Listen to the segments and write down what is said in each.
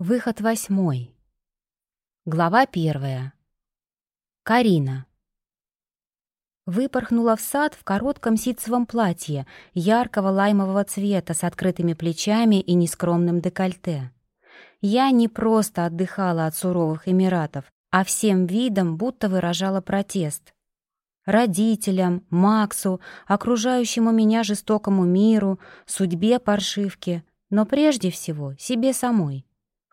Выход восьмой. Глава первая. Карина. Выпорхнула в сад в коротком ситцевом платье яркого лаймового цвета с открытыми плечами и нескромным декольте. Я не просто отдыхала от суровых Эмиратов, а всем видом будто выражала протест. Родителям, Максу, окружающему меня жестокому миру, судьбе паршивки, но прежде всего себе самой.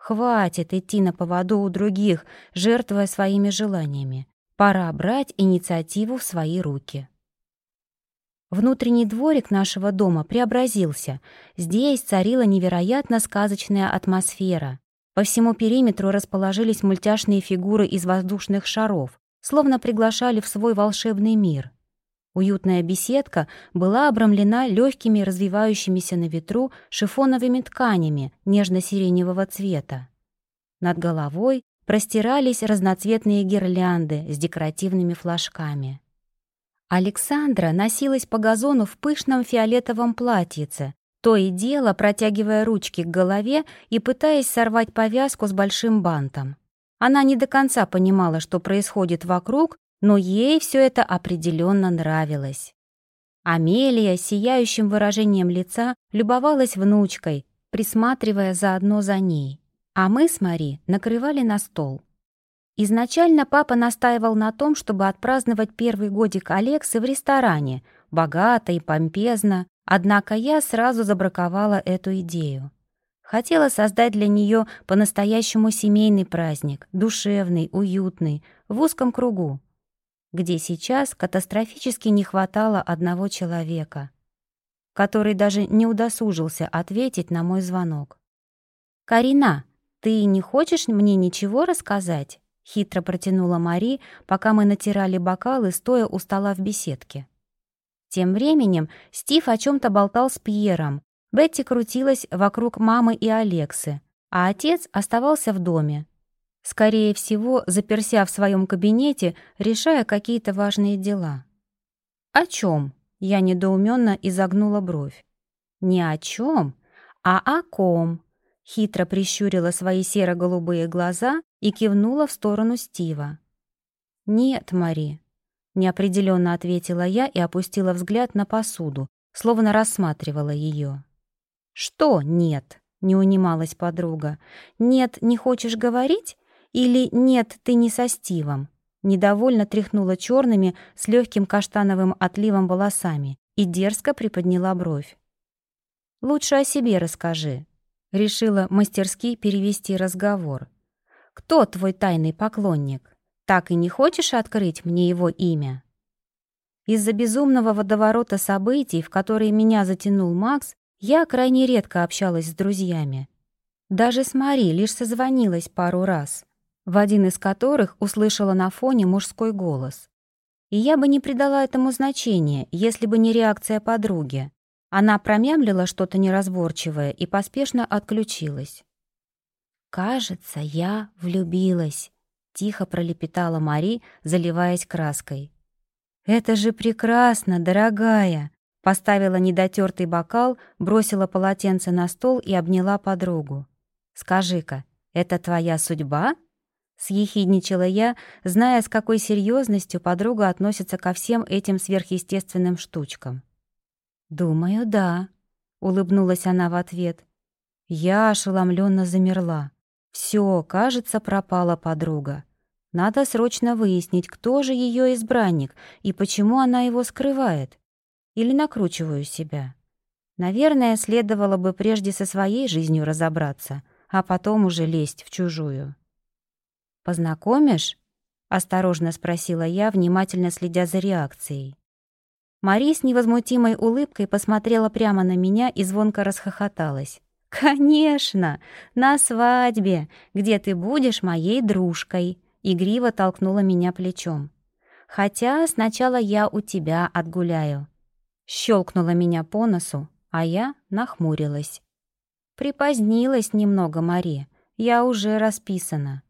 Хватит идти на поводу у других, жертвуя своими желаниями. Пора брать инициативу в свои руки. Внутренний дворик нашего дома преобразился. Здесь царила невероятно сказочная атмосфера. По всему периметру расположились мультяшные фигуры из воздушных шаров, словно приглашали в свой волшебный мир. Уютная беседка была обрамлена легкими развивающимися на ветру шифоновыми тканями нежно-сиреневого цвета. Над головой простирались разноцветные гирлянды с декоративными флажками. Александра носилась по газону в пышном фиолетовом платьице, то и дело протягивая ручки к голове и пытаясь сорвать повязку с большим бантом. Она не до конца понимала, что происходит вокруг, но ей все это определенно нравилось. Амелия сияющим выражением лица любовалась внучкой, присматривая заодно за ней. А мы с Мари накрывали на стол. Изначально папа настаивал на том, чтобы отпраздновать первый годик Алексы в ресторане, богато и помпезно, однако я сразу забраковала эту идею. Хотела создать для нее по-настоящему семейный праздник, душевный, уютный, в узком кругу где сейчас катастрофически не хватало одного человека, который даже не удосужился ответить на мой звонок. «Карина, ты не хочешь мне ничего рассказать?» — хитро протянула Мари, пока мы натирали бокалы, стоя у стола в беседке. Тем временем Стив о чем то болтал с Пьером, Бетти крутилась вокруг мамы и Алексы, а отец оставался в доме, Скорее всего, заперся в своем кабинете, решая какие-то важные дела. «О чем?» — я недоуменно изогнула бровь. «Не о чем, а о ком?» — хитро прищурила свои серо-голубые глаза и кивнула в сторону Стива. «Нет, Мари», — неопределенно ответила я и опустила взгляд на посуду, словно рассматривала ее. «Что нет?» — не унималась подруга. «Нет, не хочешь говорить? Или «нет, ты не со Стивом». Недовольно тряхнула черными с легким каштановым отливом волосами и дерзко приподняла бровь. «Лучше о себе расскажи», — решила мастерски перевести разговор. «Кто твой тайный поклонник? Так и не хочешь открыть мне его имя?» Из-за безумного водоворота событий, в которые меня затянул Макс, я крайне редко общалась с друзьями. Даже с Мари лишь созвонилась пару раз в один из которых услышала на фоне мужской голос. И я бы не придала этому значения, если бы не реакция подруги. Она промямлила что-то неразборчивое и поспешно отключилась. «Кажется, я влюбилась», — тихо пролепетала Мари, заливаясь краской. «Это же прекрасно, дорогая!» Поставила недотертый бокал, бросила полотенце на стол и обняла подругу. «Скажи-ка, это твоя судьба?» Съехидничала я, зная, с какой серьезностью подруга относится ко всем этим сверхъестественным штучкам. «Думаю, да», — улыбнулась она в ответ. Я ошеломленно замерла. Все, кажется, пропала подруга. Надо срочно выяснить, кто же ее избранник и почему она его скрывает. Или накручиваю себя. Наверное, следовало бы прежде со своей жизнью разобраться, а потом уже лезть в чужую. «Познакомишь?» — осторожно спросила я, внимательно следя за реакцией. Мари с невозмутимой улыбкой посмотрела прямо на меня и звонко расхохоталась. «Конечно! На свадьбе, где ты будешь моей дружкой!» Игриво толкнула меня плечом. «Хотя сначала я у тебя отгуляю». Щелкнула меня по носу, а я нахмурилась. Припозднилась немного Мари, я уже расписана.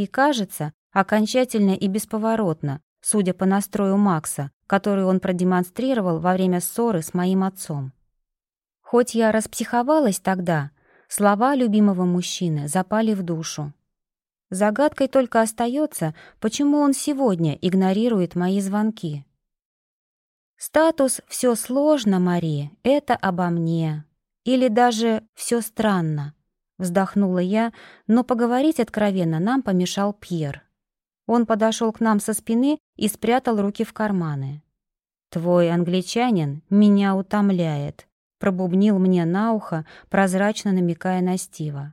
И, кажется, окончательно и бесповоротно, судя по настрою Макса, который он продемонстрировал во время ссоры с моим отцом. Хоть я распсиховалась тогда, Слова любимого мужчины запали в душу. Загадкой только остается, почему он сегодня игнорирует мои звонки. Статус «все сложно, Мари» — это обо мне. Или даже «все странно». Вздохнула я, но поговорить откровенно нам помешал Пьер. Он подошел к нам со спины и спрятал руки в карманы. «Твой англичанин меня утомляет», — пробубнил мне на ухо, прозрачно намекая на Стива.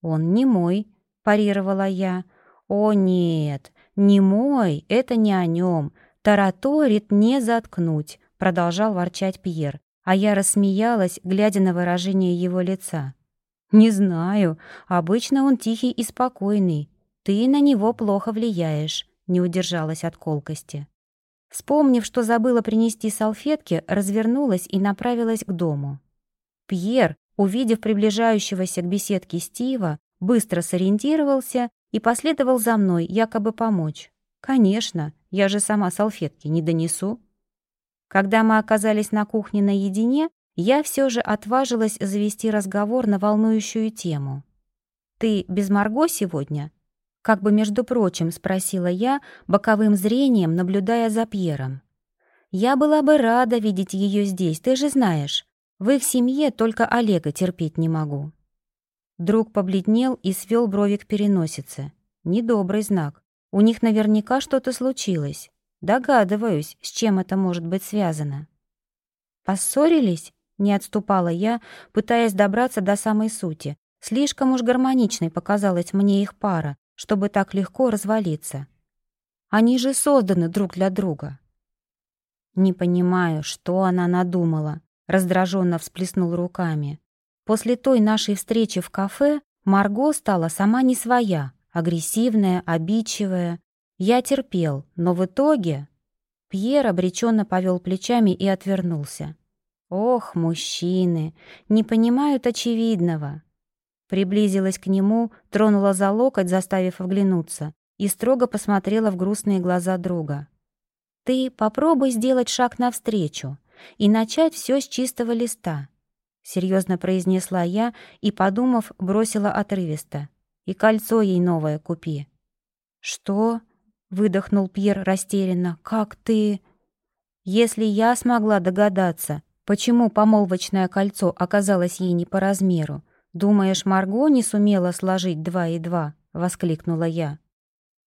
«Он не мой», — парировала я. «О нет, не мой, это не о нем. Тараторит не заткнуть», — продолжал ворчать Пьер, а я рассмеялась, глядя на выражение его лица. «Не знаю, обычно он тихий и спокойный. Ты на него плохо влияешь», — не удержалась от колкости. Вспомнив, что забыла принести салфетки, развернулась и направилась к дому. Пьер, увидев приближающегося к беседке Стива, быстро сориентировался и последовал за мной, якобы помочь. «Конечно, я же сама салфетки не донесу». Когда мы оказались на кухне наедине, я все же отважилась завести разговор на волнующую тему. «Ты без Марго сегодня?» Как бы, между прочим, спросила я, боковым зрением наблюдая за Пьером. «Я была бы рада видеть ее здесь, ты же знаешь. В их семье только Олега терпеть не могу». Друг побледнел и свел брови к переносице. Недобрый знак. У них наверняка что-то случилось. Догадываюсь, с чем это может быть связано. «Поссорились?» — не отступала я, пытаясь добраться до самой сути. Слишком уж гармоничной показалась мне их пара, чтобы так легко развалиться. Они же созданы друг для друга. Не понимаю, что она надумала, раздраженно всплеснул руками. После той нашей встречи в кафе Марго стала сама не своя, агрессивная, обидчивая. Я терпел, но в итоге... Пьер обреченно повел плечами и отвернулся. Ох, мужчины, не понимают очевидного. Приблизилась к нему, тронула за локоть, заставив оглянуться, и строго посмотрела в грустные глаза друга. «Ты попробуй сделать шаг навстречу и начать все с чистого листа», — серьезно произнесла я и, подумав, бросила отрывисто. «И кольцо ей новое купи». «Что?» — выдохнул Пьер растерянно. «Как ты...» «Если я смогла догадаться, почему помолвочное кольцо оказалось ей не по размеру, «Думаешь, Марго не сумела сложить два и два?» — воскликнула я.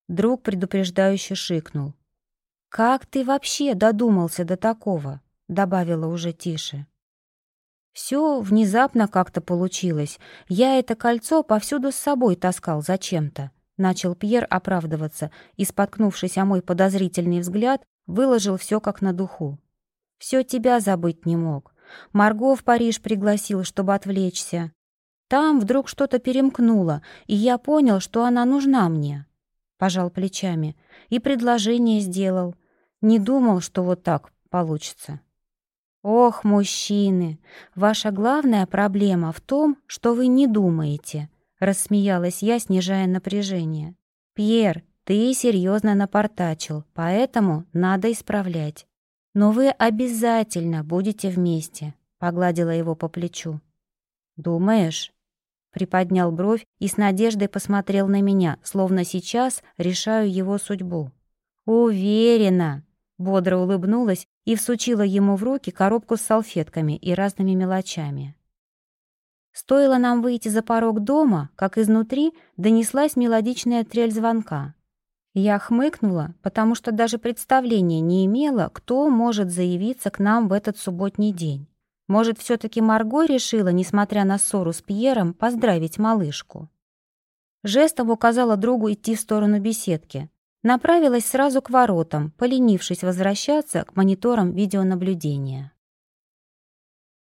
Друг предупреждающе шикнул. «Как ты вообще додумался до такого?» — добавила уже тише. Все внезапно как-то получилось. Я это кольцо повсюду с собой таскал зачем-то. Начал Пьер оправдываться и, споткнувшись о мой подозрительный взгляд, выложил все как на духу. Все тебя забыть не мог. Марго в Париж пригласил, чтобы отвлечься. Там вдруг что-то перемкнуло, и я понял, что она нужна мне. Пожал плечами и предложение сделал. Не думал, что вот так получится. Ох, мужчины, ваша главная проблема в том, что вы не думаете, рассмеялась я, снижая напряжение. Пьер, ты серьезно напортачил, поэтому надо исправлять. Но вы обязательно будете вместе, погладила его по плечу. Думаешь? Приподнял бровь и с надеждой посмотрел на меня, словно сейчас решаю его судьбу. «Уверена!» Бодро улыбнулась и всучила ему в руки коробку с салфетками и разными мелочами. Стоило нам выйти за порог дома, как изнутри донеслась мелодичная трель звонка. Я хмыкнула, потому что даже представления не имела, кто может заявиться к нам в этот субботний день. Может, все-таки Марго решила, несмотря на ссору с Пьером, поздравить малышку? Жестом указала другу идти в сторону беседки. Направилась сразу к воротам, поленившись возвращаться к мониторам видеонаблюдения.